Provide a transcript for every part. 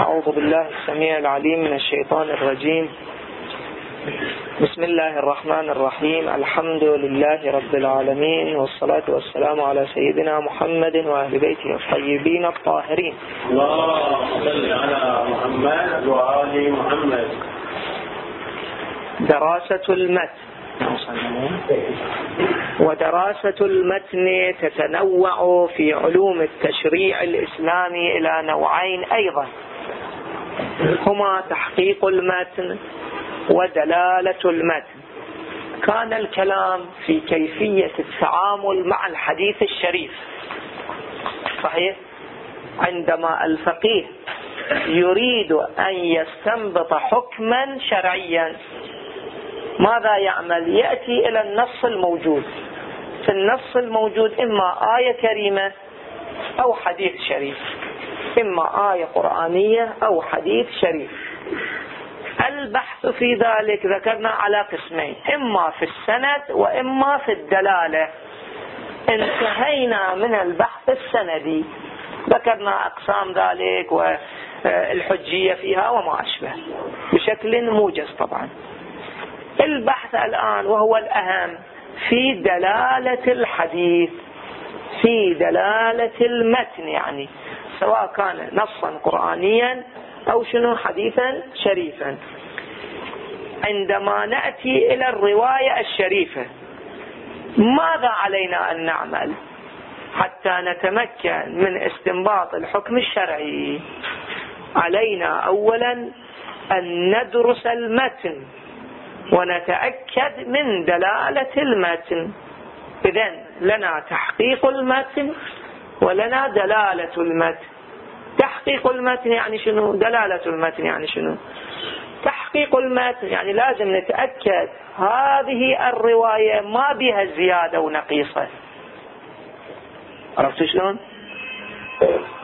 أعوذ بالله السميع العليم من الشيطان الرجيم. بسم الله الرحمن الرحيم. الحمد لله رب العالمين والصلاة والسلام على سيدنا محمد وأهل بيته الطيبين الطاهرين. اللهم صل على محمد وآل محمد دراسة المتن. ودراسة المتن تتنوع في علوم التشريع الإسلامي إلى نوعين أيضا. هما تحقيق المتن ودلالة المتن. كان الكلام في كيفية التعامل مع الحديث الشريف. صحيح؟ عندما الفقيه يريد أن يستنبط حكما شرعيا ماذا يعمل؟ يأتي إلى النص الموجود. في النص الموجود إما آية كريمة أو حديث شريف. إما آية قرآنية أو حديث شريف. البحث في ذلك ذكرنا على قسمين إما في السند وإما في الدلالة. انتهينا من البحث السندي. ذكرنا أقسام ذلك والحجية فيها وما أشبه بشكل موجز طبعا. البحث الآن وهو الأهم في دلالة الحديث في دلالة المتن يعني. سواء كان نصا قرآنيا أو شنو حديثا شريفا. عندما نأتي إلى الرواية الشريفة ماذا علينا أن نعمل؟ حتى نتمكن من استنباط الحكم الشرعي. علينا أولا أن ندرس المتن ونتأكد من دلالة المتن. إذا لنا تحقيق المتن. ولنا دلالة المتن. تحقيق المتن يعني شنو؟ دلالة المتن يعني شنو؟ تحقيق المتن يعني لازم نتأكد هذه الرواية ما بها زيادة ونقيصة. عرفت شلون؟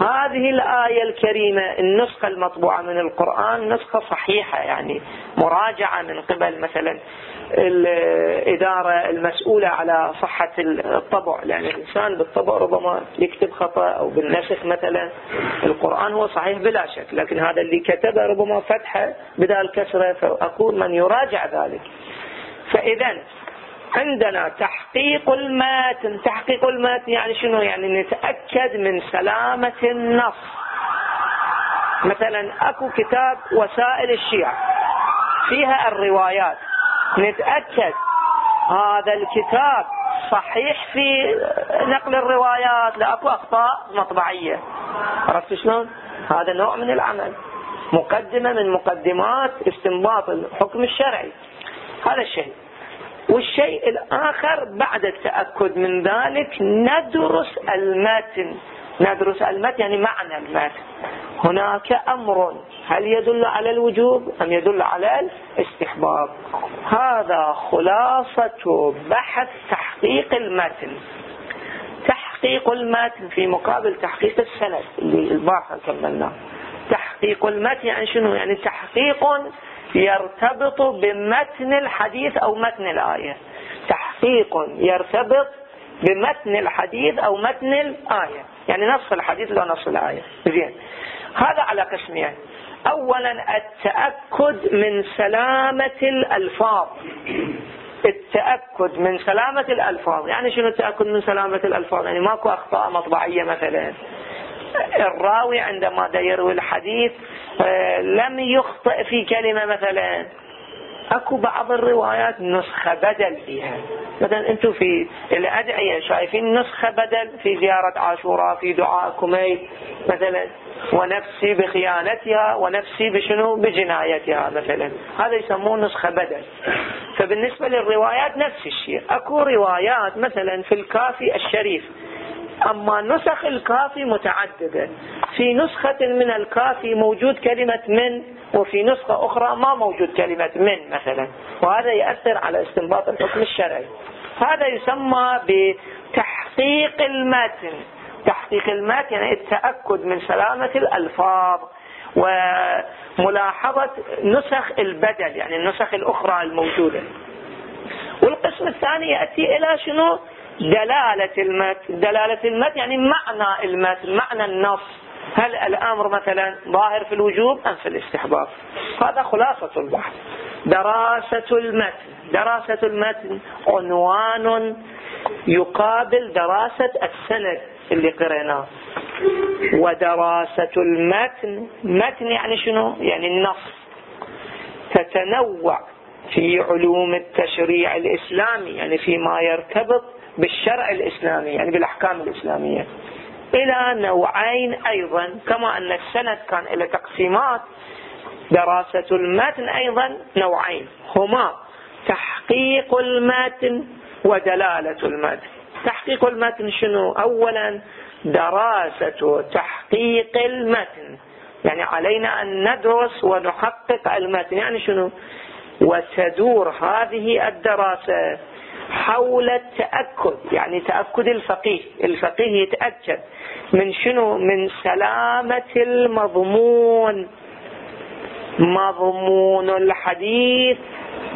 هذه الآية الكريمة النسخة المطبوعة من القرآن نسخة صحيحة يعني مراجعة من قبل مثلا الإدارة المسؤولة على صحة الطبع لأن الإنسان بالطبع ربما يكتب خطأ أو بالنسخ مثلا. القرآن هو صحيح بلا شك لكن هذا اللي كتبه ربما فتحة بدال كسرة فأقول من يراجع ذلك. فإذا عندنا تحقيق الماتن تحقيق الماتن يعني شنو؟ يعني نتأكد من سلامة النص. مثلا أكو كتاب وسائل الشيعة فيها الروايات. نتأكد. هذا الكتاب صحيح في نقل الروايات لا اكو أخطاء مطبعية. عرفت شلون؟ هذا نوع من العمل. مقدمة من مقدمات استنباط الحكم الشرعي. هذا الشيء. والشيء الآخر بعد التأكد من ذلك ندرس المتن. ندرس المتن يعني معنى المتن. هناك أمر هل يدل على الوجوب أم يدل على الاستحباب؟ هذا خلاصة بحث تحقيق المتن. تحقيق المتن في مقابل تحقيق السند اللي البارحة كملناه. تحقيق المتن يعني شنو؟ يعني تحقيق يرتبط بمتن الحديث أو متن الآية. تحقيق يرتبط بمتن الحديث أو متن الآية. يعني نص الحديث لو نص الآية. زين. هذا على قسمين. أولا التأكد من سلامة الألفاظ. التأكد من سلامة الألفاظ. يعني شنو التأكد من سلامة الألفاظ؟ يعني ماكو أخطاء مطبعية مثلا. الراوي عندما يروي الحديث آه، لم يخطئ في كلمة مثلا. اكو بعض الروايات نسخة بدل فيها. مثلا أنتم في الأدعية شايفين نسخة بدل في زيارة عاشوراء في دعاء كميل مثلا ونفسي بخيانتها ونفسي بشنو؟ بجنايتها مثلا. هذا يسموه نسخة بدل. فبالنسبة للروايات نفس الشيء. اكو روايات مثلا في الكافي الشريف. أما نسخ الكافي متعددة. في نسخة من الكافي موجود كلمة من؟ وفي نسخة أخرى ما موجود كلمة من مثلا. وهذا يأثر على استنباط الحكم الشرعي. هذا يسمى بتحقيق المتن. تحقيق المتن يعني التأكد من سلامة الألفاظ وملاحظة نسخ البدل يعني النسخ الأخرى الموجودة. والقسم الثاني يأتي إلى شنو؟ دلالة المتن. دلالة المتن يعني معنى المتن معنى النص. هل الأمر مثلا ظاهر في الوجوب أم في الاستحباب؟ هذا خلاصة البحث. دراسة المتن. دراسة المتن عنوان يقابل دراسة السند اللي قريناه. ودراسة المتن. متن يعني شنو؟ يعني النص. تتنوع في علوم التشريع الإسلامي يعني فيما يرتبط بالشرع الإسلامي يعني بالأحكام الإسلامية. إلى نوعين أيضا كما أن السند كان إلى تقسيمات. دراسة المتن أيضا نوعين. هما تحقيق المتن ودلالة المتن. تحقيق المتن شنو؟ أولا دراسة تحقيق المتن. يعني علينا أن ندرس ونحقق المتن. يعني شنو؟ وتدور هذه الدراسة. حول التأكد يعني تأكد الفقيه الفقيه يتأكد من شنو؟ من سلامة المضمون. مضمون الحديث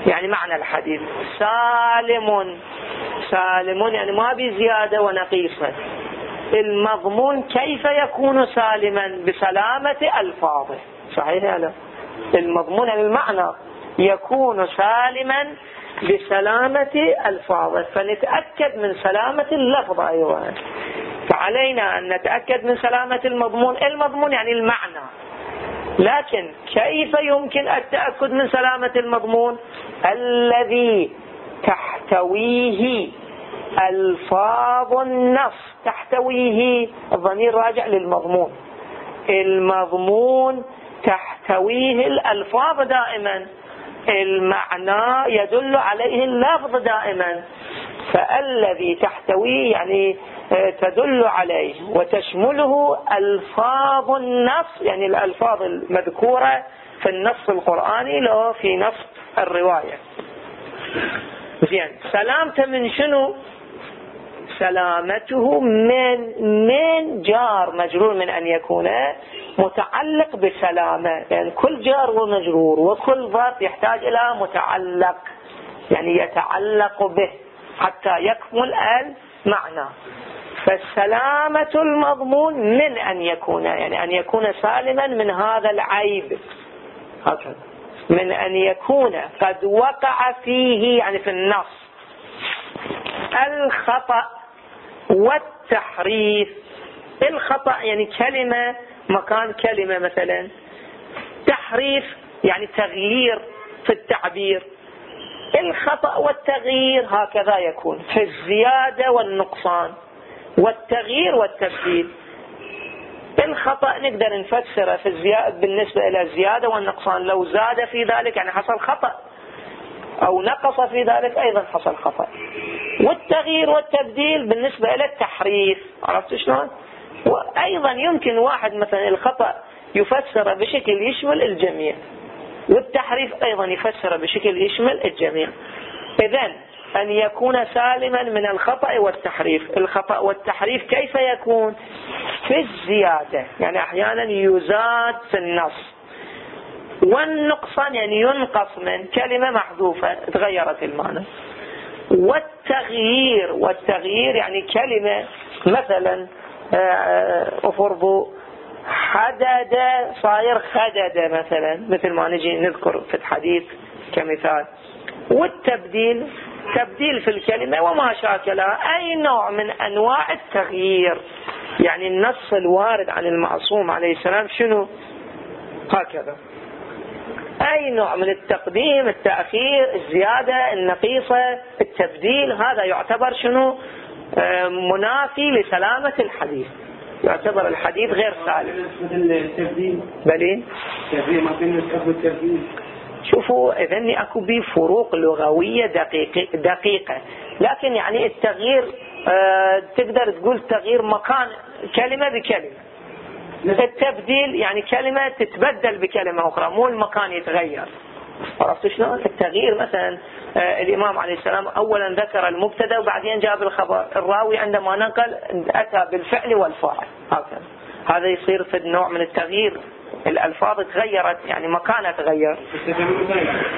يعني معنى الحديث سالم سالم يعني ما بزيادة ونقيصة. المضمون كيف يكون سالما؟ بسلامة ألفاظه. صحيح لا؟ المضمون يعني المعنى يكون سالما بسلامة ألفاظه فنتأكد من سلامة اللفظ أيضا فعلينا أن نتأكد من سلامة المضمون. المضمون يعني المعنى. لكن كيف يمكن التأكد من سلامة المضمون؟ الذي تحتويه ألفاظ النص. تحتويه الضمير راجع للمضمون. المضمون تحتويه الألفاظ دائما. المعنى يدل عليه اللفظ دائما. فالذي تحتويه يعني آه، تدل عليه وتشمله ألفاظ النص يعني الألفاظ المذكورة في النص القرآني لو في نص الرواية. زين سلامته من شنو؟ سلامته من من جار مجرور من أن يكون متعلق بسلامة. يعني كل جار ومجرور وكل ظرف يحتاج إلى متعلق. يعني يتعلق به حتى يكمل المعنى. فالسلامة المضمون من أن يكون يعني أن يكون سالما من هذا العيب. هكذا من أن يكون قد وقع فيه يعني في النص الخطأ والتحريف. الخطأ يعني كلمة مكان كلمة مثلا. تحريف يعني تغيير في التعبير. الخطأ والتغيير هكذا يكون في الزيادة والنقصان والتغيير والتبديل. الخطأ نقدر نفسره في الزيادة بالنسبة إلى الزيادة والنقصان. لو زاد في ذلك يعني حصل خطأ. أو نقص في ذلك أيضا حصل خطأ. والتغيير والتبديل بالنسبة إلى التحريف. عرفت شلون؟ وأيضا يمكن واحد مثلا الخطأ يفسر بشكل يشمل الجميع والتحريف أيضا يفسر بشكل يشمل الجميع. إذا أن يكون سالما من الخطأ والتحريف. الخطأ والتحريف كيف يكون؟ في الزيادة. يعني أحيانا يزاد في النص. والنقصان يعني ينقص من كلمة محذوفة تغيرت المعنى. والتغيير والتغيير يعني كلمة مثلا افرضوا آه، حدد صاير خدد مثلا مثل ما نجي نذكر في الحديث كمثال. والتبديل تبديل في الكلمة وما شاكلها أي نوع من أنواع التغيير. يعني النص الوارد عن المعصوم عليه السلام شنو؟ هكذا. أي نوع من التقديم التأخير الزيادة النقيصة التبديل هذا يعتبر شنو؟ آه، منافي لسلامة الحديث. يعتبر الحديث غير سالم. بلين التبديل شوفوا اذا أكو بي فروق لغوية دقيقه دقيقة. لكن يعني التغيير آه تقدر تقول تغيير مكان كلمة بكلمة. التبديل يعني كلمة تتبدل بكلمة أخرى مو المكان يتغير. عرفت شلون؟ التغيير مثلا آه الإمام عليه السلام اولا ذكر المبتدأ وبعدين جاب الخبر، الراوي عندما نقل أتى بالفعل والفاعل. هكذا. هذا يصير في نوع من التغيير. الألفاظ تغيرت يعني مكانها تغير.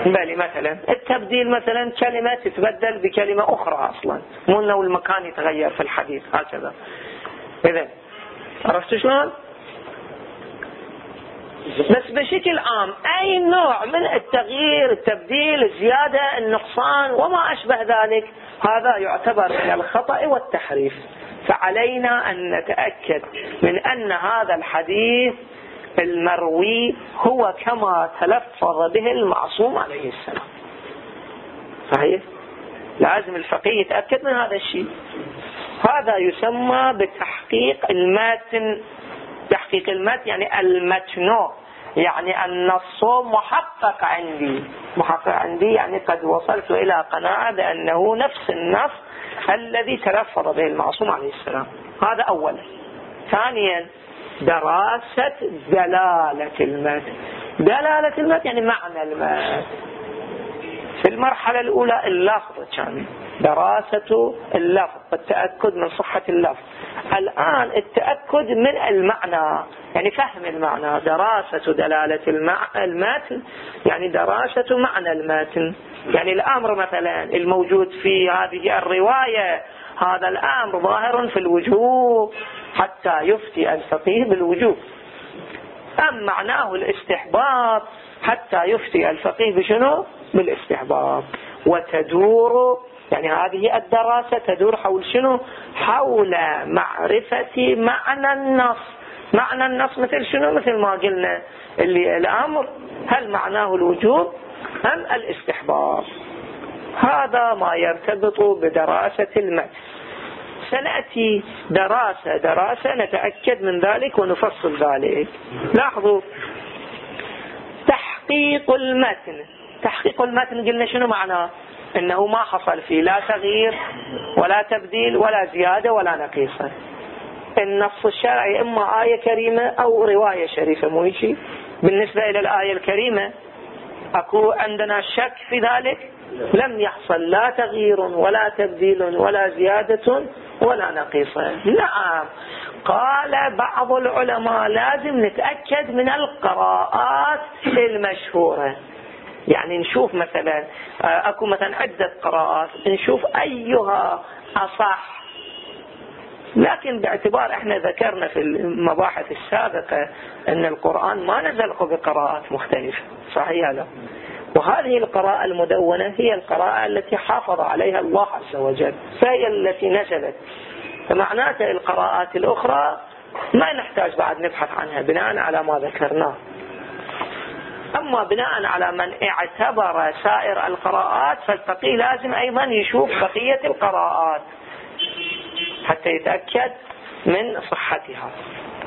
بلي مثلا. التبديل مثلا كلمة تتبدل بكلمة أخرى أصلا. مو أنه المكان يتغير في الحديث. هكذا. إذا عرفت شلون؟ بس بشكل عام أي نوع من التغيير التبديل الزيادة النقصان وما أشبه ذلك هذا يعتبر من الخطأ والتحريف. فعلينا أن نتأكد من أن هذا الحديث المروي هو كما تلفظ به المعصوم عليه السلام. صحيح؟ لازم الفقيه يتأكد من هذا الشيء. هذا يسمى بتحقيق المتن تحقيق المتن يعني المتن يعني النص محقق عندي. محقق عندي يعني قد وصلت إلى قناعة بأنه نفس النص الذي تلفظ به المعصوم عليه السلام. هذا أولا ثانيا دراسة دلالة المتن دلالة المتن يعني معنى المتن في المرحلة الأولى اللفظ كان. دراسة اللفظ والتأكد من صحة اللفظ. الآن التأكد من المعنى يعني فهم المعنى دراسة دلالة المتن يعني دراسة معنى المتن. يعني الأمر مثلا الموجود في هذه الرواية هذا الأمر ظاهر في الوجوب حتى يفتي الفقيه بالوجوب أم معناه الاستحباب حتى يفتي الفقيه بشنو؟ بالاستحباب وتدور يعني هذه الدراسة تدور حول شنو؟ حول معرفة معنى النص. معنى النص مثل شنو؟ مثل ما قلنا اللي الأمر هل معناه الوجوب أم الاستحباب؟ هذا ما يرتبط بدراسة المتن. سنأتي دراسة دراسة نتأكد من ذلك ونفصل ذلك. لاحظوا. تحقيق المتن. تحقيق المتن قلنا شنو معناه؟ إنه ما حصل فيه لا تغيير ولا تبديل ولا زيادة ولا نقيصة. النص الشرعي إما آية كريمة أو رواية شريفة مو شيء بالنسبة إلى الآية الكريمة أكو عندنا شك في ذلك؟ لم يحصل. لا تغيير ولا تبديل ولا زيادة ولا نقيصة. نعم. قال بعض العلماء لازم نتأكد من القراءات المشهورة. يعني نشوف مثلا آه، أكو مثلا عدة قراءات نشوف أيها أصح. لكن باعتبار إحنا ذكرنا في المباحث السابقة إن القرآن ما نزل بقراءات مختلفة صحيح لا؟ وهذه القراءة المدونة هي القراءة التي حافظ عليها الله عز وجل فهي التي نزلت. فمعناته القراءات الأخرى ما نحتاج بعد نبحث عنها بناء على ما ذكرناه. أما بناء على من اعتبر سائر القراءات فالفقيه لازم أيضا يشوف بقية القراءات حتى يتأكد من صحتها.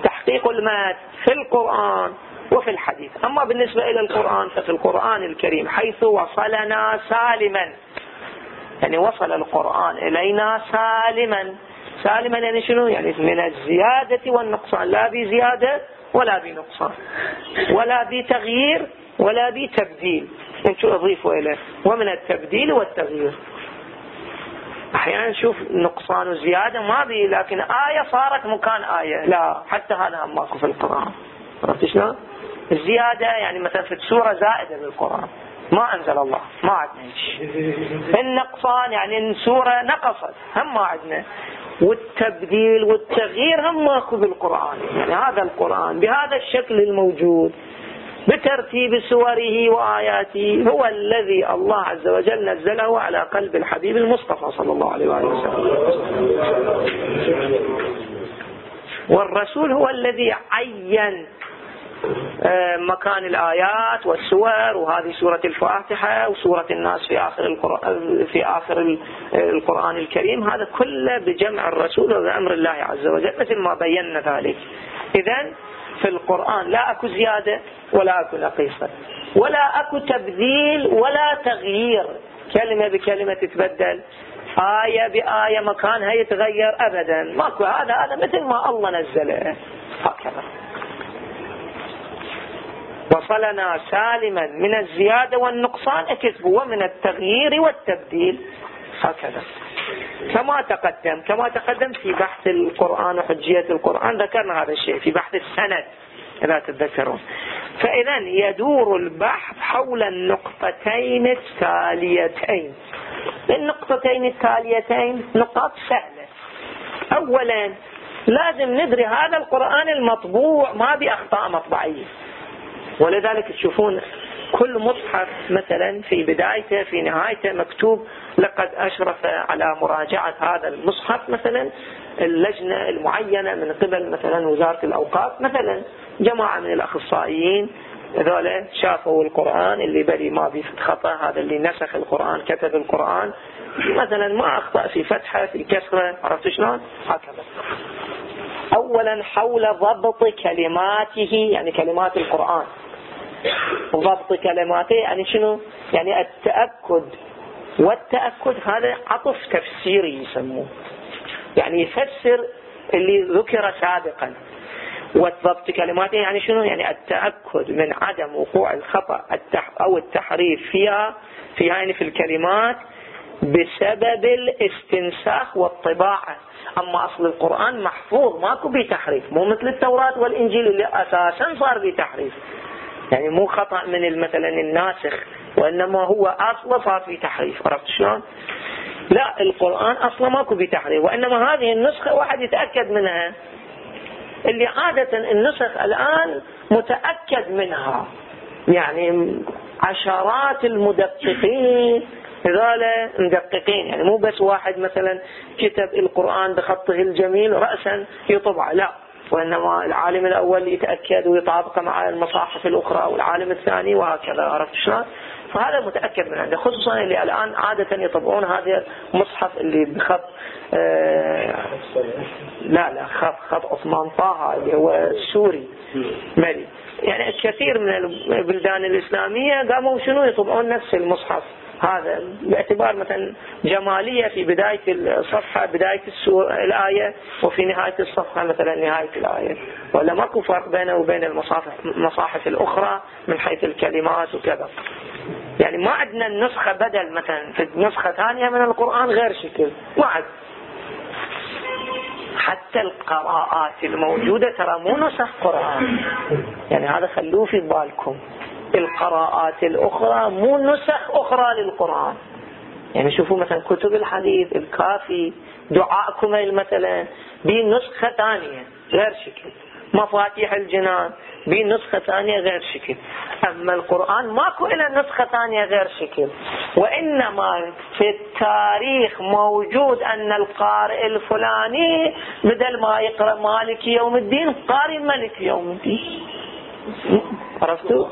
تحقيق المات في القرآن وفي الحديث. أما بالنسبة إلى القرآن ففي القرآن الكريم حيث وصلنا سالما. يعني وصل القرآن إلينا سالما. سالما يعني شنو؟ يعني من الزيادة والنقصان. لا بزيادة ولا بنقصان ولا بتغيير ولا بتبديل. انتو أضيفوا اليه ومن التبديل والتغيير. أحيانا نشوف نقصان وزيادة ما بي لكن آية صارت مكان آية. لا حتى هذا ماكو في القرآن. عرفت شلون؟ الزيادة يعني مثلا في سورة زائدة بالقرآن. ما أنزل الله ما عندنا النقصان يعني سورة نقصت هم ما عندنا والتبديل والتغيير هم ماكو بالقرآن. يعني هذا القرآن بهذا الشكل الموجود بترتيب سوره وآياته هو الذي الله عز وجل نزله على قلب الحبيب المصطفى صلى الله عليه وآله وسلم. والرسول هو الذي عين مكان الآيات والسور وهذه سورة الفاتحة وسورة الناس في آخر القرآن, في آخر القرآن الكريم. هذا كله بجمع الرسول وبأمر الله عز وجل مثل ما بينا ذلك. إذا في القرآن لا أكو زيادة ولا أكو نقيصة ولا أكو تبذيل ولا تغيير. كلمة بكلمة تتبدل آية بآية مكانها يتغير أبدا. ماكو هذا هذا مثل ما الله نزله. هكذا وصلنا سالما من الزيادة والنقصان اكتب ومن التغيير والتبديل. هكذا. كما تقدم كما تقدم في بحث القرآن وحجية القرآن ذكرنا هذا الشيء في بحث السند إذا تتذكرون. فإذا يدور البحث حول النقطتين التاليتين. النقطتين التاليتين نقاط سهلة. أولا لازم ندري هذا القرآن المطبوع ما بأخطاء مطبعية. ولذلك تشوفون كل مصحف مثلا في بدايته في نهايته مكتوب لقد أشرف على مراجعة هذا المصحف مثلا اللجنة المعينة من قبل مثلا وزارة الأوقاف مثلا جماعة من الأخصائيين هذول شافوا القرآن اللي بري ما في خطأ هذا اللي نسخ القرآن كتب القرآن مثلا ما أخطأ في فتحة في كسرة عرفت شلون؟ هكذا. أولا حول ضبط كلماته يعني كلمات القرآن. ضبط كلماته يعني شنو؟ يعني التأكد. والتأكد هذا عطف تفسيري يسموه. يعني يفسر اللي ذكر سابقا. وضبط كلماته يعني شنو؟ يعني التأكد من عدم وقوع الخطأ أو التحريف فيها في يعني في الكلمات. بسبب الاستنساخ والطباعة. أما أصل القرآن محفوظ ماكو به تحريف. مو مثل التوراة والإنجيل اللي أساسا صار به تحريف. يعني مو خطأ من مثلا الناسخ وإنما هو أصلا صار في تحريف. عرفت شلون؟ لا القرآن أصلا ماكو به تحريف. وإنما هذه النسخة واحد يتأكد منها. اللي عادة النسخ الآن متأكد منها. يعني عشرات المدققين هذول مدققين يعني مو بس واحد مثلا كتب القرآن بخطه الجميل رأسا يطبع لا. وإنما العالم الأول يتأكد ويطابق مع المصاحف الأخرى والعالم الثاني وهكذا عرفت شلون؟ فهذا متأكد من عنده خصوصا اللي الآن عادة يطبعون هذا المصحف اللي بخط آه لا لا خط خط عثمان طه اللي هو السوري مالي يعني الكثير من البلدان الإسلامية قاموا شنو؟ يطبعون نفس المصحف. هذا باعتبار مثلا جمالية في بداية الصفحة بداية الآية وفي نهاية الصفحة مثلا نهاية الآية. ولا ماكو فرق بينه وبين المصاحف الأخرى من حيث الكلمات وكذا. يعني ما عندنا النسخة بدل مثلا في نسخة ثانية من القرآن غير شكل. ما عد حتى القراءات الموجودة ترى مو نسخ قرآن. يعني هذا خلوه في بالكم. القراءات الأخرى مو نسخ أخرى للقرآن. يعني شوفوا مثلا كتب الحديث الكافي دعاء كميل مثلا بنسخة ثانية غير شكل. مفاتيح الجنان بنسخة ثانية غير شكل. أما القرآن ماكو إلى نسخة ثانية غير شكل. وإنما في التاريخ موجود أن القارئ الفلاني بدل ما يقرأ مالك يوم الدين قارئ ملك يوم الدين. عرفتوا؟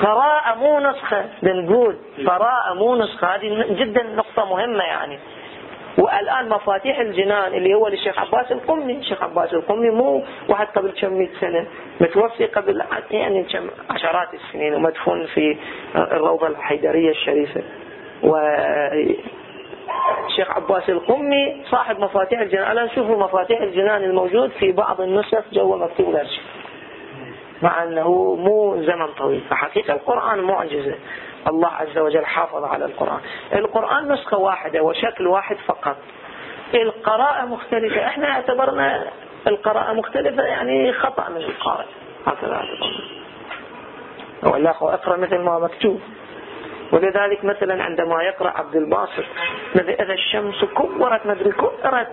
قراءة مو نسخة بنقول. قراءة مو نسخة. هذه جدا نقطة مهمة يعني. والآن مفاتيح الجنان اللي هو للشيخ عباس القمي. الشيخ عباس القمي مو واحد قبل كم مئة سنة. متوفي قبل يعني كم عشرات السنين ومدفون في الروضة الحيدرية الشريفة. و الشيخ عباس القمي صاحب مفاتيح الجنان. الآن شوفوا مفاتيح الجنان الموجود في بعض النسخ جوا مكتوب غير مع أنه مو زمن طويل. فحقيقة القرآن معجزة. الله عز وجل حافظ على القرآن. القرآن نسخة واحدة وشكل واحد فقط. القراءة مختلفة. إحنا اعتبرنا القراءة مختلفة يعني خطأ من القارئ. هكذا ولا اقرأ مثل ما مكتوب. ولذلك مثلا عندما يقرأ عبد الباسط إذا الشمس كورت مدري كورت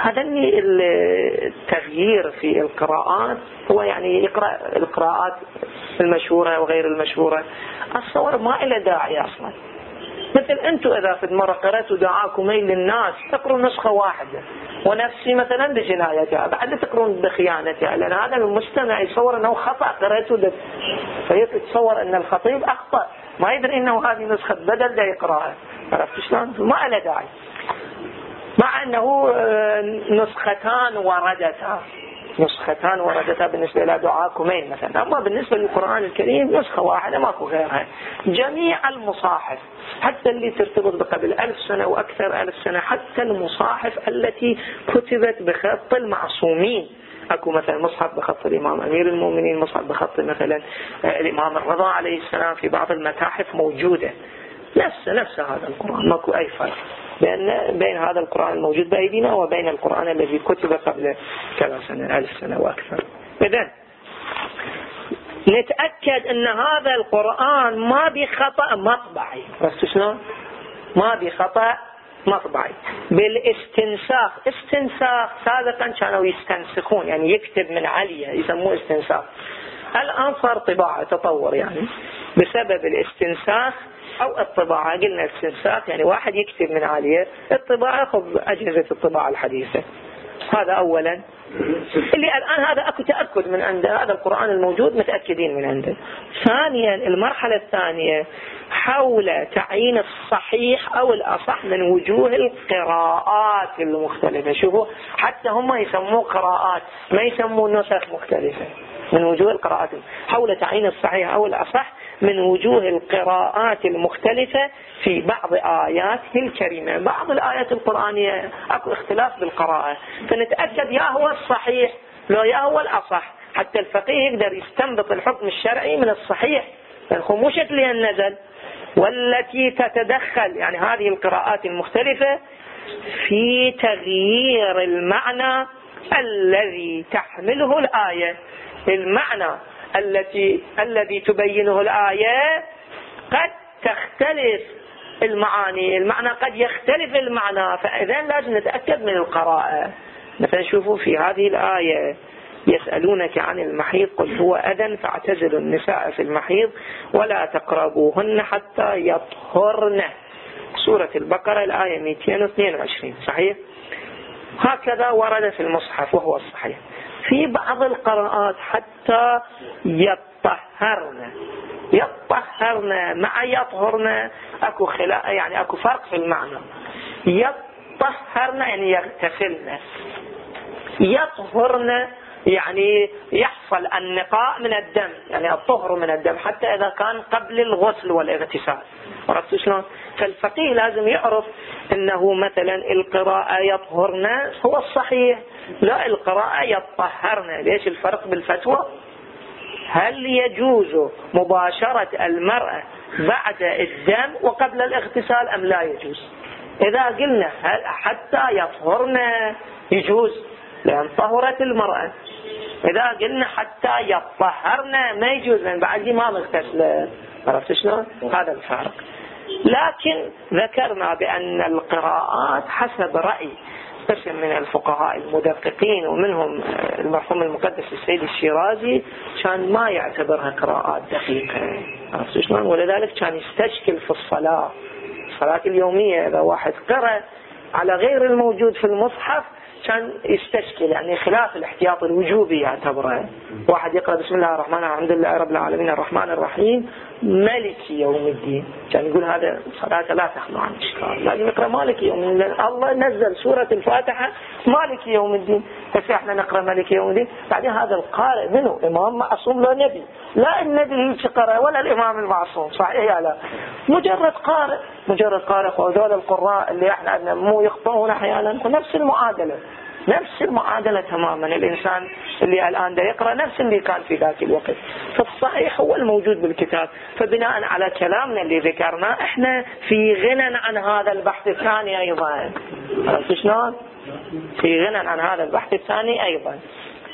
هذا التغيير في القراءات هو يعني يقرأ القراءات المشهورة وغير المشهورة. الصور ما إلى داعي أصلا. مثل أنتم إذا في مرة قرأتوا دعاء كميل للناس تقروا نسخة واحدة. ونفسي مثلا بجنايتها بعد تقرون بخيانتها لأن هذا المستمع يصور أنه خطأ قرأته لك فيتصور أن الخطيب أخطأ. ما يدري أنه هذه نسخة بدل دا يقرأها. عرفت شلون؟ ما له داعي. مع أنه آه، نسختان وردتا. نسختان وردتا بالنسبة إلى دعاء مثلا. أما بالنسبة للقرآن الكريم نسخة واحدة ماكو غيرها. جميع المصاحف حتى اللي ترتبط بقبل ألف سنة وأكثر ألف سنة حتى المصاحف التي كتبت بخط المعصومين. أكو مثلا مصحف بخط الإمام أمير المؤمنين مصحف بخط مثلا آه، الإمام الرضا عليه السلام في بعض المتاحف موجودة. نفس نفس هذا القرآن ماكو أي فرق. بين بين هذا القرآن الموجود بأيدينا وبين القرآن الذي كتب قبل كذا سنة ألف سنة وأكثر. إذا نتأكد أن هذا القرآن ما بخطأ مطبعي. شلون؟ ما بخطأ مطبعي. بالاستنساخ. استنساخ سابقا كانوا يستنسخون يعني يكتب من عليا يسموه استنساخ. الآن صار طباعة تطور يعني بسبب الاستنساخ. أو الطباعة. قلنا استنساخ يعني واحد يكتب من عليه الطباعة خذ أجهزة الطباعة الحديثة. هذا أولا. اللي الآن هذا أكو تأكد من عنده. هذا القرآن الموجود متأكدين من عنده. ثانيا المرحلة الثانية حول تعيين الصحيح أو الأصح من وجوه القراءات المختلفة. شوفوا حتى هم يسموه قراءات ما يسموه نسخ مختلفة من وجوه القراءات. حول تعيين الصحيح أو الأصح من وجوه القراءات المختلفة في بعض آياته الكريمة. بعض الآيات القرآنية أكو اختلاف بالقراءة. فنتأكد يا هو الصحيح لو يا هو الأصح. حتى الفقيه يقدر يستنبط الحكم الشرعي من الصحيح. هو مو شكلها النزل. والتي تتدخل يعني هذه القراءات المختلفة في تغيير المعنى الذي تحمله الآية. المعنى التي الذي تبينه الآية قد تختلف المعاني المعنى قد يختلف المعنى فإذا لازم نتأكد من القراءة. مثلا شوفوا في هذه الآية يسألونك عن المحيض قل هو أذى فاعتزلوا النساء في المحيض ولا تقربوهن حتى يطهرن. سورة البقرة الآية 222 صحيح؟ هكذا ورد في المصحف وهو الصحيح. في بعض القراءات حتى يطهرن. يطهرن مع يطهرن. أكو خلاء يعني أكو فرق في المعنى. يطهرن يعني يغتسلن. يطهرن يعني يحصل النقاء من الدم يعني الطهر من الدم حتى إذا كان قبل الغسل والاغتسال. عرفت شلون؟ فالفقيه لازم يعرف أنه مثلا القراءة يطهرن هو الصحيح. لا القراءة يطهرن. ليش الفرق بالفتوى؟ هل يجوز مباشرة المرأة بعد الدم وقبل الاغتسال أم لا يجوز؟ إذا قلنا حتى يطهرن يجوز لأن طهرت المرأة. إذا قلنا حتى يطهرن ما يجوز لأن بعد ما مغتسلة عرفت شلون؟ هذا الفارق لكن ذكرنا بأن القراءات حسب رأي قسم من الفقهاء المدققين ومنهم المرحوم المقدس السيد الشيرازي كان ما يعتبرها قراءات دقيقة. عرفت شلون؟ ولذلك كان يستشكل في الصلاة. الصلاة اليومية إذا واحد قرأ على غير الموجود في المصحف كان يستشكل يعني خلاف الاحتياط الوجوبي يعتبره. واحد يقرأ بسم الله الرحمن الرحيم الحمد لله رب العالمين الرحمن الرحيم. ملك يوم الدين. كان يقول هذا صلاة لا تخلو عن إشكال. لازم يقرأ مالك يوم الدين. الله نزل سورة الفاتحة مالك يوم الدين. هسه إحنا نقرأ مالك يوم الدين. بعدين هذا القارئ منه إمام معصوم لا نبي. لا النبي هيك قرأ ولا الإمام المعصوم. صحيح يا لا؟ مجرد قارئ. مجرد قارئ. وذول القراء اللي إحنا مو يخطئون أحيانا. نفس المعادلة. نفس المعادلة تماما. الإنسان اللي الآن دا يقرأ نفس اللي كان في ذاك الوقت. فالصحيح هو الموجود بالكتاب. فبناء على كلامنا اللي ذكرناه إحنا في غنى عن هذا البحث الثاني أيضا. عرفت شلون؟ في غنى عن هذا البحث الثاني أيضا.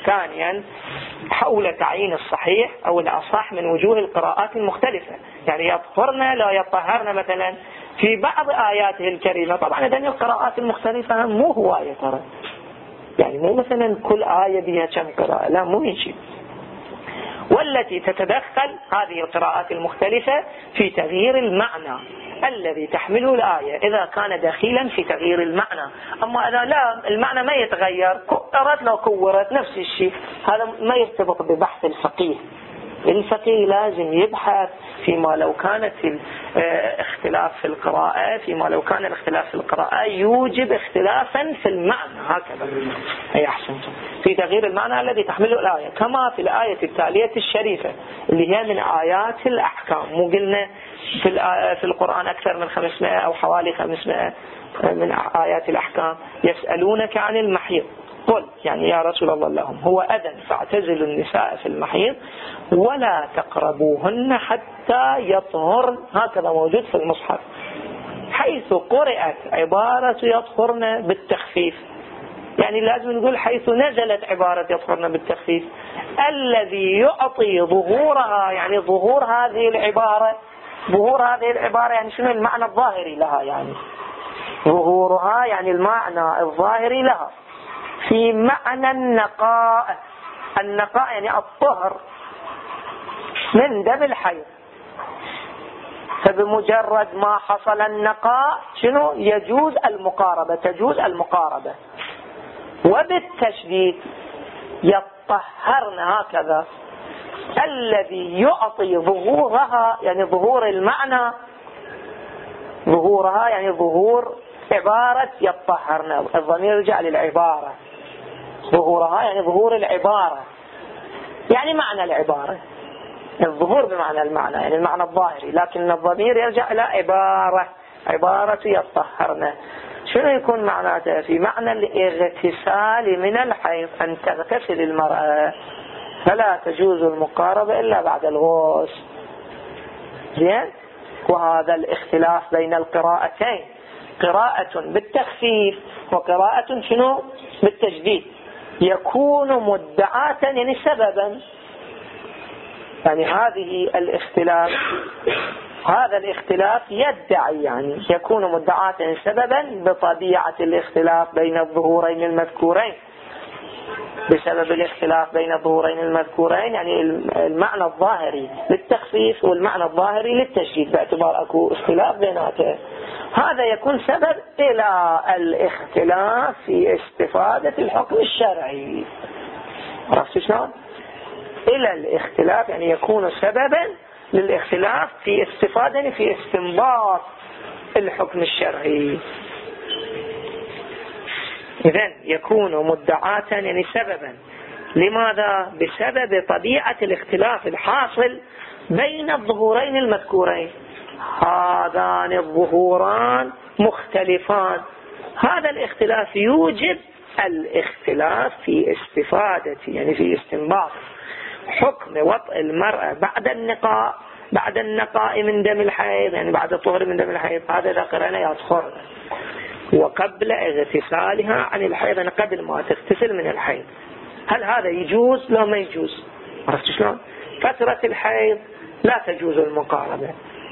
ثانيا حول تعيين الصحيح أو الأصح من وجوه القراءات المختلفة. يعني يطهرنا لا يطهرنا مثلا. في بعض آياته الكريمة طبعا إذن القراءات المختلفة مو هواية ترى. يعني مو مثلا كل آية بها كم قراءة لا مو هيك. والتي تتدخل هذه القراءات المختلفة في تغيير المعنى الذي تحمله الآية إذا كان دخيلا في تغيير المعنى. أما إذا لا المعنى ما يتغير كورت لو كورت نفس الشيء. هذا ما يرتبط ببحث الفقيه. الفقيه لازم يبحث فيما لو كانت الاختلاف في القراءة فيما لو كان الاختلاف في القراءة يوجب اختلافا في المعنى هكذا. أي أحسنتم. في تغيير المعنى الذي تحمله الآية كما في الآية التالية الشريفة اللي هي من آيات الأحكام. مو قلنا في, في القرآن أكثر من 500 أو حوالي 500 من آيات الأحكام يسألونك عن المحيط قل يعني يا رسول الله لهم هو أذن فاعتزلوا النساء في المحيض ولا تقربوهن حتى يطهرن هكذا موجود في المصحف. حيث قرأت عبارة يطهرن بالتخفيف. يعني لازم نقول حيث نزلت عبارة يطهرن بالتخفيف. الذي يعطي ظهورها يعني ظهور هذه العبارة ظهور هذه العبارة يعني شنو المعنى الظاهري لها؟ يعني ظهورها يعني المعنى الظاهري لها. في معنى النقاء. النقاء يعني الطهر من دم الحيض. فبمجرد ما حصل النقاء شنو؟ يجوز المقاربة تجوز المقاربة. وبالتشديد يطهرن هكذا. الذي يعطي ظهورها يعني ظهور المعنى ظهورها يعني ظهور عبارة يطهرن الضمير يرجع للعبارة. ظهورها يعني ظهور العبارة. يعني معنى العبارة. الظهور بمعنى المعنى يعني المعنى الظاهري لكن الضمير يرجع إلى عبارة. عبارة يطهرن. شنو يكون معناته؟ في معنى الاغتسال من الحيض أن تغتسل المرأة. فلا تجوز المقاربة إلا بعد الغسل. زين؟ وهذا الاختلاف بين القراءتين. قراءة بالتخفيف وقراءة شنو؟ بالتجديد. يكون مدعاة يعني سببا. يعني هذه الاختلاف هذا الاختلاف يدعي يعني يكون مدعاة سببا بطبيعة الاختلاف بين الظهورين المذكورين. بسبب الاختلاف بين الظهورين المذكورين يعني المعنى الظاهري للتخفيف والمعنى الظاهري للتشديد باعتبار أكو اختلاف بيناته هذا يكون سبب إلى الاختلاف في استفادة الحكم الشرعي عرفت شلون؟ إلى الاختلاف يعني يكون سببا للاختلاف في استفادة يعني في استنباط الحكم الشرعي إذا يكون مدعاة يعني سببا لماذا؟ بسبب طبيعة الاختلاف الحاصل بين الظهورين المذكورين هذان الظهوران مختلفان. هذا الاختلاف يوجب الاختلاف في استفادة يعني في استنباط حكم وطء المرأة بعد النقاء بعد النقاء من دم الحيض يعني بعد الطهر من دم الحيض هذا إذا قرأنا يدخل. وقبل اغتسالها عن الحيض أنا قبل ما تغتسل من الحيض. هل هذا يجوز؟ لا ما يجوز. عرفت شلون؟ فترة الحيض لا تجوز المقاربة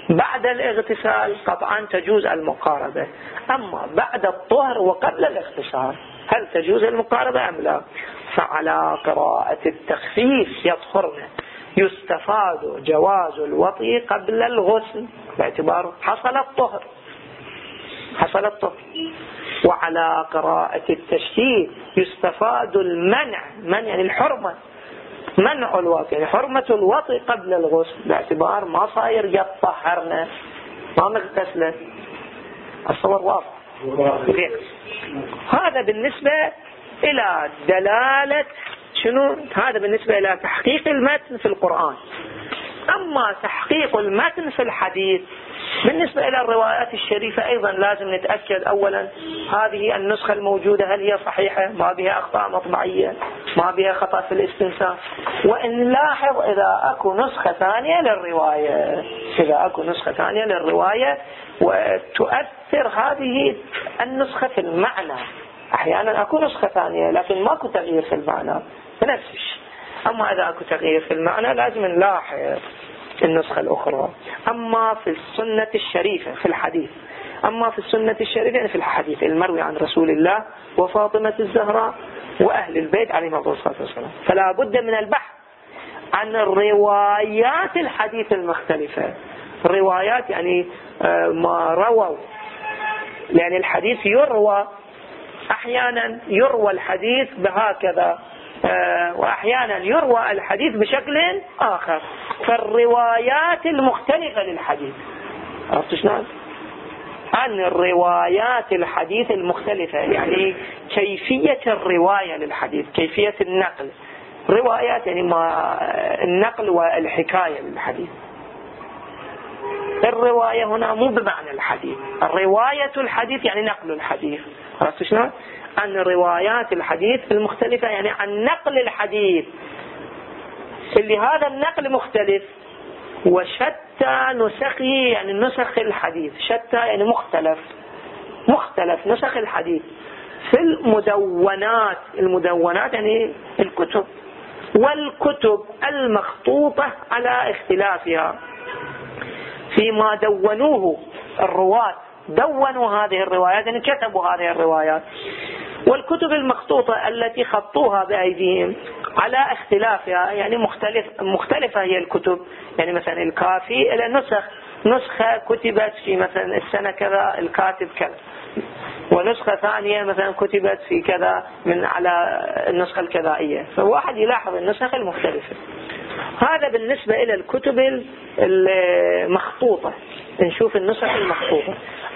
بعد الاغتسال قطعا تجوز المقاربة. أما بعد الطهر وقبل الاغتسال هل تجوز المقاربة أم لا؟ فعلى قراءة التخفيف يطهرن. يستفاد جواز الوطي قبل الغسل باعتبار حصل الطهر. حصل الطهر. وعلى قراءة التشديد يستفاد المنع منع الحرمة. منع الوطي حرمة الوطي قبل الغسل باعتبار ما صاير يطهرنا ما مغتسله. الصور واضح. هذا بالنسبة إلى دلالة شنو؟ هذا بالنسبة إلى تحقيق المتن في القرآن. أما تحقيق المتن في الحديث. بالنسبة إلى الروايات الشريفة أيضا لازم نتأكد أولا هذه النسخة الموجودة هل هي صحيحة؟ ما بها أخطاء مطبعية؟ ما بها خطأ في الاستنساخ؟ وإن نلاحظ إذا أكو نسخة ثانية للرواية. إذا أكو نسخة ثانية للرواية وتؤثر هذه النسخة في المعنى. أحيانا أكو نسخة ثانية لكن ماكو تغيير في المعنى. بنفس الشيء. أما إذا أكو تغيير في المعنى لازم نلاحظ النسخة الأخرى. أما في السنة الشريفة في الحديث. أما في السنة الشريفة يعني في الحديث المروي عن رسول الله وفاطمة الزهراء وأهل البيت عليهم الصلاة والسلام. فلا بد من البحث عن الروايات الحديث المختلفة. الروايات يعني آه، ما رووا. يعني الحديث يروى أحيانا يروى الحديث بهكذا. وأحيانا يروى الحديث بشكل آخر. فالروايات المختلفة للحديث. عرفت شلون؟ عن الروايات الحديث المختلفة. يعني كيفية الرواية للحديث كيفية النقل. روايات يعني ما النقل والحكاية للحديث. الرواية هنا مو بمعنى الحديث. الرواية الحديث يعني نقل الحديث. عرفت شلون؟ عن روايات الحديث المختلفة يعني عن نقل الحديث. اللي هذا النقل مختلف. وشتى نسخه يعني نسخ الحديث. شتى يعني مختلف. مختلف نسخ الحديث. في المدونات المدونات يعني الكتب. والكتب المخطوطة على اختلافها. فيما دونوه الرواة. دونوا هذه الروايات يعني كتبوا هذه الروايات. والكتب المخطوطة التي خطوها بأيديهم على اختلافها يعني مختلف مختلفة هي الكتب. يعني مثلا الكافي إلى نسخ نسخة كتبت في مثلا السنة كذا الكاتب كذا. ونسخة ثانية مثلا كتبت في كذا من على النسخة الكذائية. فواحد يلاحظ النسخ المختلفة. هذا بالنسبة إلى الكتب المخطوطة. نشوف النسخ المخطوطة.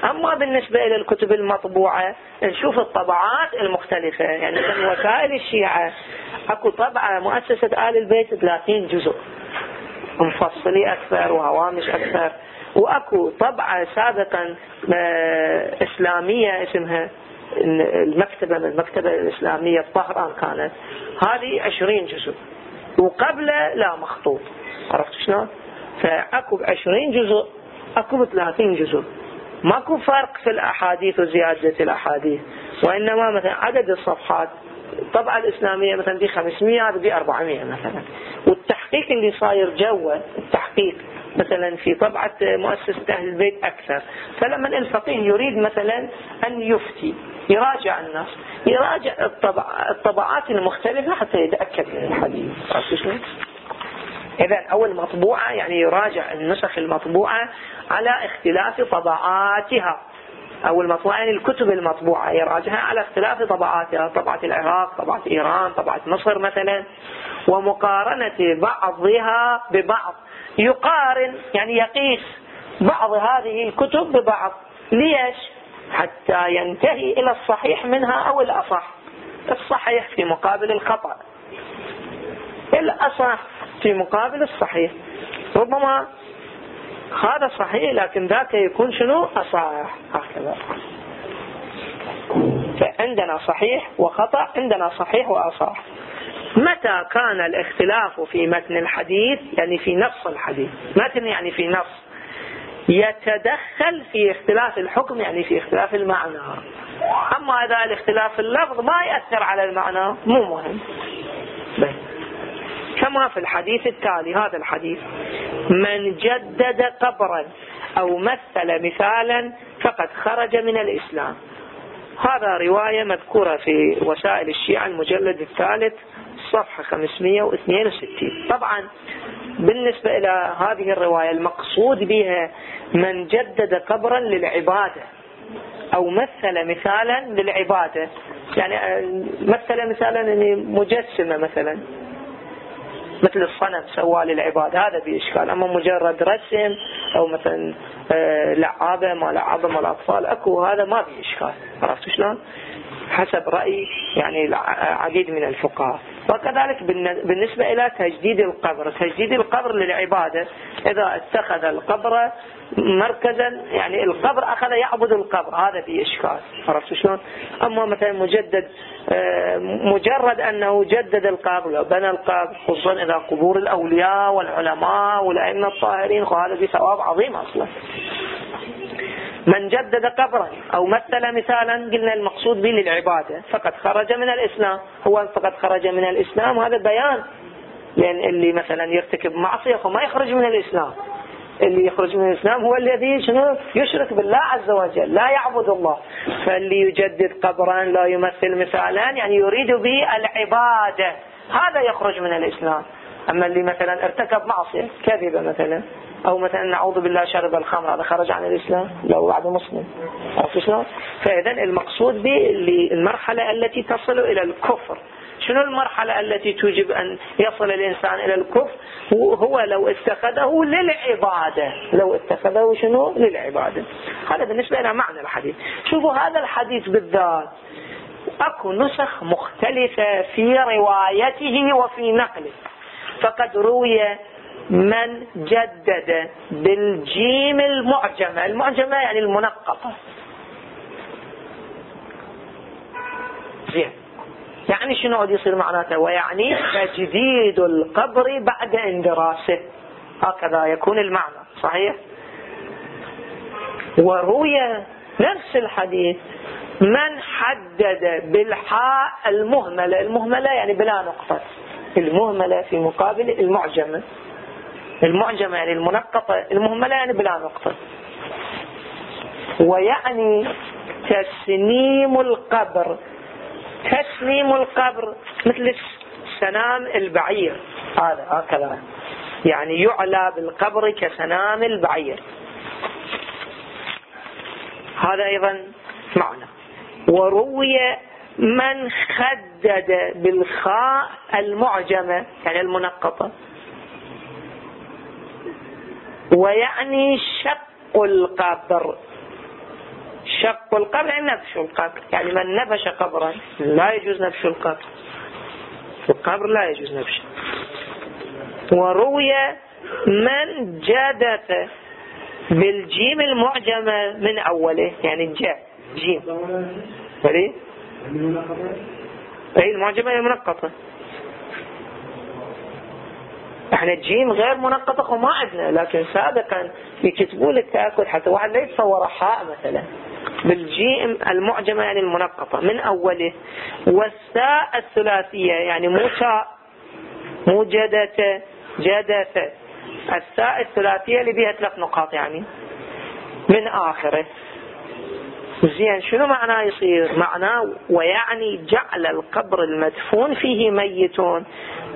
أما بالنسبة إلى الكتب المطبوعة نشوف الطبعات المختلفة. يعني من وسائل الشيعة. أكو طبعة مؤسسة آل البيت 30 جزء. مفصلي أكثر وهوامش أكثر. وأكو طبعة سابقا آه، إسلامية اسمها المكتبة من المكتبة الإسلامية في طهران كانت. هذه عشرين جزء. وقبله لا مخطوط. عرفت شلون؟ فأكو عشرين جزء أكو ثلاثين جزء. ماكو فرق في الأحاديث وزيادة الأحاديث وإنما مثلا عدد الصفحات الطبعة الإسلامية مثلا دي 500 هذا دي 400 مثلا. والتحقيق اللي صاير جوا التحقيق مثلا في طبعة مؤسسة أهل البيت أكثر. فلما الفقيه يريد مثلا أن يفتي يراجع النص يراجع الطبع الطبعات المختلفة حتى يتأكد من الحديث. إذا أول مطبوعة يعني يراجع النسخ المطبوعة على اختلاف طبعاتها. أو المطبوعة يعني الكتب المطبوعة يراجعها على اختلاف طبعاتها طبعة العراق طبعة إيران طبعة مصر مثلا. ومقارنة بعضها ببعض. يقارن يعني يقيس بعض هذه الكتب ببعض. ليش؟ حتى ينتهي إلى الصحيح منها أو الأصح. الصحيح في مقابل الخطأ. الأصح. في مقابل الصحيح. ربما هذا صحيح لكن ذاك يكون شنو؟ أصح هكذا فعندنا صحيح وخطأ عندنا صحيح وأصح. متى كان الاختلاف في متن الحديث؟ يعني في نص الحديث. متن يعني في نص. يتدخل في اختلاف الحكم يعني في اختلاف المعنى. أما إذا الاختلاف اللفظ ما يأثر على المعنى مو مهم. بس. كما في الحديث التالي هذا الحديث. من جدد قبرا أو مثل مثالا فقد خرج من الإسلام. هذا رواية مذكورة في وسائل الشيعة المجلد الثالث صفحة 562 طبعا بالنسبة إلى هذه الرواية المقصود بها من جدد قبرا للعبادة أو مثل مثالا للعبادة. يعني آه، مثل مثالا يعني مجسمة مثلا. مثل الصنم سواه للعباد. هذا بإشكال. أما مجرد رسم أو مثلا آه، لعابة ما لعابة ما الأطفال أكو هذا ما بإشكال. عرفت شلون؟ حسب رأي يعني عديد من الفقهاء. وكذلك بالنسبة إلى تجديد القبر. تجديد القبر للعبادة إذا اتخذ القبر مركزا يعني القبر أخذ يعبد القبر. هذا في إشكال عرفت شلون؟ أما مثلا مجدد مجرد أنه جدد القبر بنى القبر خصوصا إذا قبور الأولياء والعلماء والأئمة الطاهرين هذا في ثواب عظيم أصلا. من جدد قبرا أو مثل مثالا قلنا المقصود به للعبادة فقد خرج من الإسلام. هو فقد خرج من الإسلام هذا بيان لأن اللي مثلا يرتكب معصية فما يخرج من الإسلام. اللي يخرج من الإسلام هو الذي يشرك بالله عز وجل لا يعبد الله. فاللي يجدد قبرا لا يمثل مثالا يعني يريد به العبادة هذا يخرج من الإسلام. أما اللي مثلا ارتكب معصية كذبة مثلا أو مثلا نعوذ بالله شرب الخمر هذا خرج عن الإسلام. لو بعد مسلم. عرفت شلون؟ فإذا المقصود به المرحلة التي تصل إلى الكفر. شنو المرحلة التي توجب أن يصل الإنسان إلى الكفر؟ هو لو اتخذه للعبادة. لو اتخذه شنو؟ للعبادة. هذا بالنسبة إلى معنى الحديث. شوفوا هذا الحديث بالذات. أكو نسخ مختلفة في روايته وفي نقله. فقد روي من جدد بالجيم المعجمة. المعجمة يعني المنقطة. زين. يعني شنو يصير معناته؟ ويعني تجديد القبر بعد اندراسه. هكذا يكون المعنى صحيح؟ وروي نفس الحديث من حدد بالحاء المهملة. المهملة يعني بلا نقطة. المهملة في مقابل المعجمة. المعجمة يعني المنقطة. المهملة يعني بلا نقطة. ويعني تسنيم القبر. تسنيم القبر مثل سنام البعير. هذا هكذا. يعني يعلى بالقبر كسنام البعير. هذا أيضا معنى. وروي من خدد بالخاء المعجمة يعني المنقطة. ويعني شق القبر. شق القبر يعني نبش القبر. يعني من نبش قبرا لا يجوز نبش القبر. القبر لا يجوز نبشه وروي من جدث بالجيم المعجمة من أوله يعني الجاء جيم. فريد أي المعجمة هي منقطة. إحنا الجيم غير منقطة وما عندنا لكن سابقا يكتبوا لك تأكد حتى واحد لا يتصور حاء مثلا. بالجيم المعجمة يعني المنقطة من أوله والساء الثلاثية يعني مو جدت جدت الساء الثلاثية اللي بها ثلاث نقاط يعني. من آخره. زين شنو معناه يصير؟ معناه ويعني جعل القبر المدفون فيه ميتون.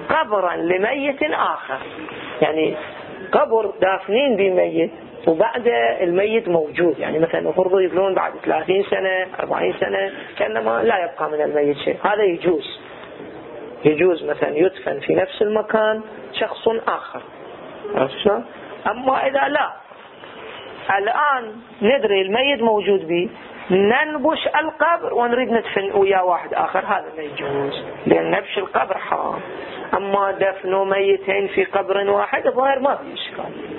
قبرا لميت آخر. يعني قبر دافنين بميت. وبعد الميت موجود. يعني مثلا فرضوا يقولون بعد 30 سنة 40 سنة كأنما لا يبقى من الميت شيء. هذا يجوز. يجوز مثلا يدفن في نفس المكان شخص آخر. أما إذا لا الآن ندري الميت موجود به ننبش القبر ونريد ندفن ويا واحد آخر. هذا ما يجوز لأن نبش القبر حرام. أما دفن ميتين في قبر واحد ظاهر ما في إشكال.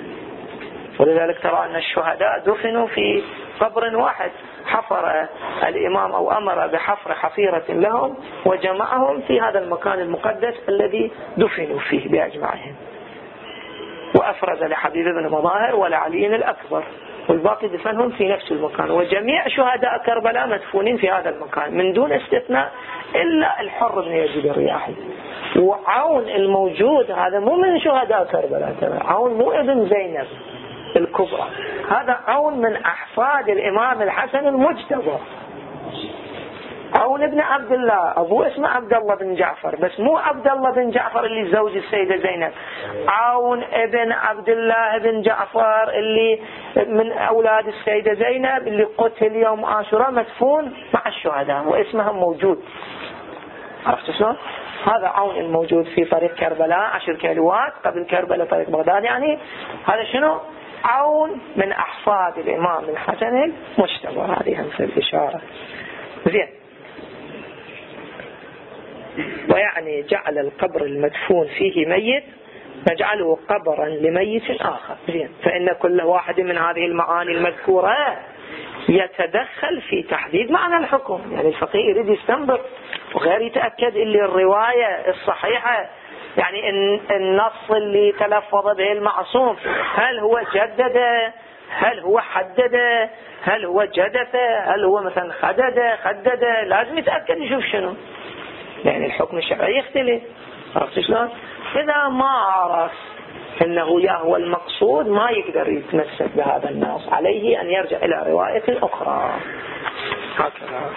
ولذلك ترى أن الشهداء دفنوا في قبر واحد. حفر الإمام أو أمر بحفر حفيرة لهم وجمعهم في هذا المكان المقدس الذي دفنوا فيه بأجمعهم. وأفرز لحبيب بن مظاهر ولعلي الأكبر. والباقي دفنهم في نفس المكان. وجميع شهداء كربلاء مدفونين في هذا المكان. من دون استثناء إلا الحر بن يزيد الرياحي. وعون الموجود هذا مو من شهداء كربلاء. عون مو ابن زينب. الكبرى. هذا عون من أحفاد الإمام الحسن المجتبى. عون ابن عبد الله. أبوه اسمه عبد الله بن جعفر. بس مو عبد الله بن جعفر اللي زوج السيدة زينب. عون ابن عبد الله بن جعفر اللي من أولاد السيدة زينب اللي قتل يوم عاشوراء مدفون مع الشهداء. واسمها موجود. عرفت شلون؟ هذا عون الموجود في طريق كربلاء عشر كيلوات قبل كربلاء طريق بغداد. يعني هذا شنو؟ عون من أحفاد الإمام الحسن المجتبى هذه همسة الإشارة. زين. ويعني جعل القبر المدفون فيه ميت نجعله قبرا لميت آخر. زين. فإن كل واحد من هذه المعاني المذكورة يتدخل في تحديد معنى الحكم. يعني الفقيه يريد يستنبط وغير يتأكد اللي الرواية الصحيحة. يعني النص اللي تلفظ به المعصوم هل هو جدد؟ هل هو حدد؟ هل هو جدث؟ هل هو مثلا خدد؟ خدد؟ لازم يتأكد يشوف شنو. يعني الحكم الشرعي يختلف. عرفت شلون؟ إذا ما عرف أنه يا هو المقصود ما يقدر يتمسك بهذا النص. عليه أن يرجع إلى رواية أخرى. هكذا.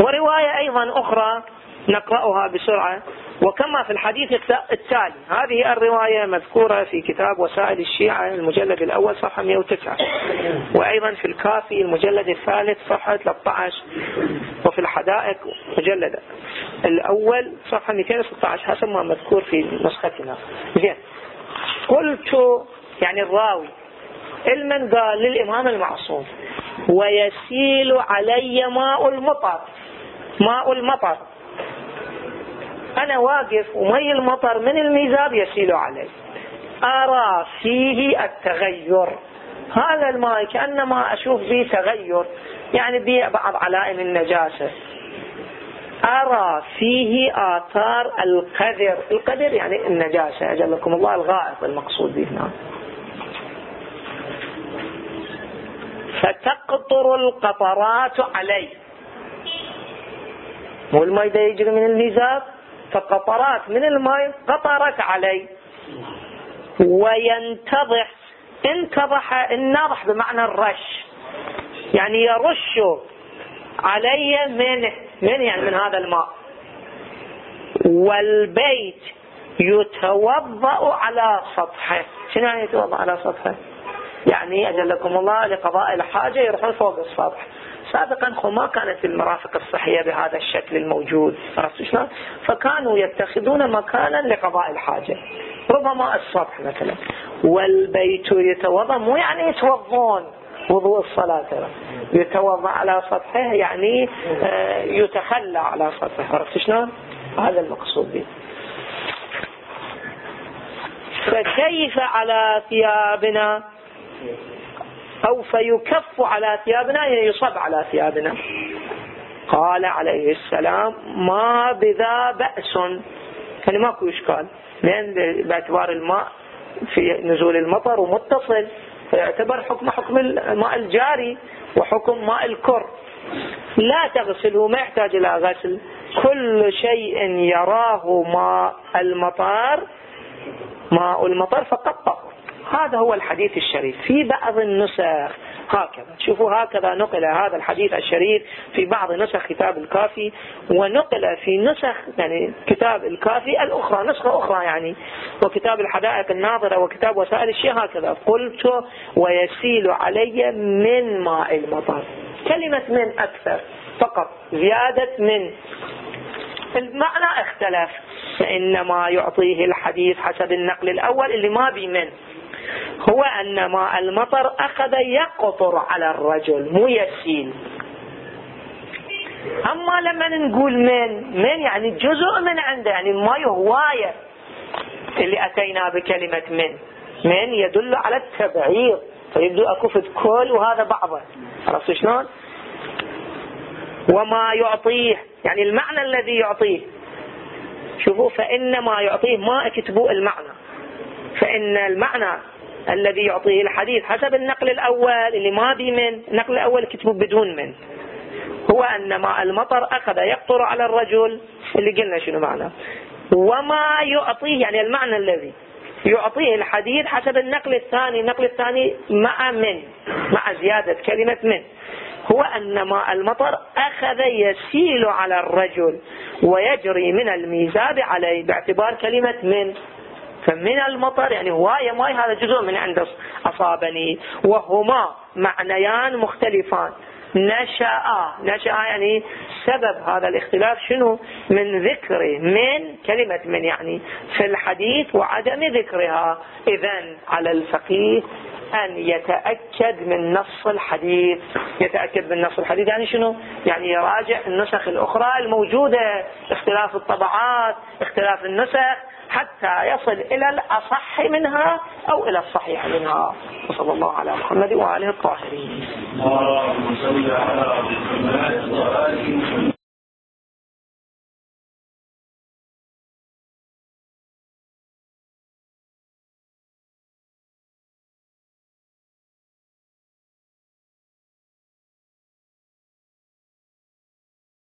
ورواية أيضا أخرى نقرأها بسرعة. وكما في الحديث التالي هذه الرواية مذكورة في كتاب وسائل الشيعة المجلد الأول صفحة 109 وأيضا في الكافي المجلد الثالث صفحة 13 وفي الحدائق مجلد الأول صفحة 216 حسب ما مذكور في نسختنا. زين. قلت يعني الراوي المن قال للإمام المعصوم ويسيل علي ماء المطر. ماء المطر. أنا واقف ومي المطر من الميزاب يسيل علي. أرى فيه التغير. هذا الماء كأنما أشوف به تغير يعني به بعض علائم النجاسة. أرى فيه آثار القدر. القدر يعني النجاسة أجلكم الله الغائط المقصود به. هنا فتقطر القطرات علي. مو الماء يجري من الميزاب؟ فقطرات من الماء قطرت علي. وينتضح. انتضح النضح بمعنى الرش. يعني يرش علي من من يعني من هذا الماء. والبيت يتوضأ على سطحه. شنو يعني يتوضأ على سطحه؟ يعني أجلكم الله لقضاء الحاجة يروحون فوق السطح. سابقا ما كانت المرافق الصحية بهذا الشكل الموجود شلون؟ فكانوا يتخذون مكانا لقضاء الحاجة ربما السطح مثلا والبيت يتوضأ مو يعني يتوضون وضوء الصلاة ترى يتوضأ على سطحه يعني آه، يتخلى على سطحه عرفت شلون؟ هذا المقصود به فكيف على ثيابنا أو فيكف على ثيابنا يعني يصب على ثيابنا. قال عليه السلام ما بذا بأس. يعني ماكو إشكال. لأن باعتبار الماء في نزول المطر ومتصل فيعتبر حكم حكم الماء الجاري وحكم ماء الكر. لا تغسله ما يحتاج إلى غسل. كل شيء يراه ماء المطر ماء المطر فقط. هذا هو الحديث الشريف. في بعض النسخ هكذا. شوفوا هكذا نقل هذا الحديث الشريف في بعض نسخ كتاب الكافي ونقل في نسخ يعني كتاب الكافي الأخرى نسخة أخرى يعني وكتاب الحدائق الناظرة وكتاب وسائل الشيء هكذا. قلت ويسيل علي من ماء المطر. كلمة من أكثر فقط زيادة من. المعنى اختلف فإنما يعطيه الحديث حسب النقل الأول اللي ما بي من. هو أن ماء المطر أخذ يقطر على الرجل مو يسيل. أما لما نقول من من يعني جزء من عنده يعني ما هواية. اللي أتينا بكلمة من. من يدل على التبعيض. فيبدو أكو في كل وهذا بعضه. عرفت شلون؟ وما يعطيه. يعني المعنى الذي يعطيه. شوفوا فإنما يعطيه ما اكتبوا المعنى. فإن المعنى الذي يعطيه الحديث حسب النقل الأول اللي ما بي من النقل الأول كتبه بدون من. هو أن ماء المطر أخذ يقطر على الرجل اللي قلنا شنو معنى. وما يعطيه يعني المعنى الذي يعطيه الحديث حسب النقل الثاني النقل الثاني مع من؟ مع زيادة كلمة من. هو أن ماء المطر أخذ يسيل على الرجل ويجري من الميزاب عليه باعتبار كلمة من. فمن المطر يعني هواية ماي هذا جزء من عند أصابني وهما معنيان مختلفان. نشأ نشأ يعني سبب هذا الاختلاف شنو؟ من ذكر من كلمة من يعني في الحديث وعدم ذكرها. إذا على الفقيه أن يتأكد من نص الحديث. يتأكد من نص الحديث يعني شنو؟ يعني يراجع النسخ الأخرى الموجودة. اختلاف الطبعات اختلاف النسخ حتى يصل إلى الأصح منها أو إلى الصحيح منها. وصلى الله على محمد وآله الطاهرين.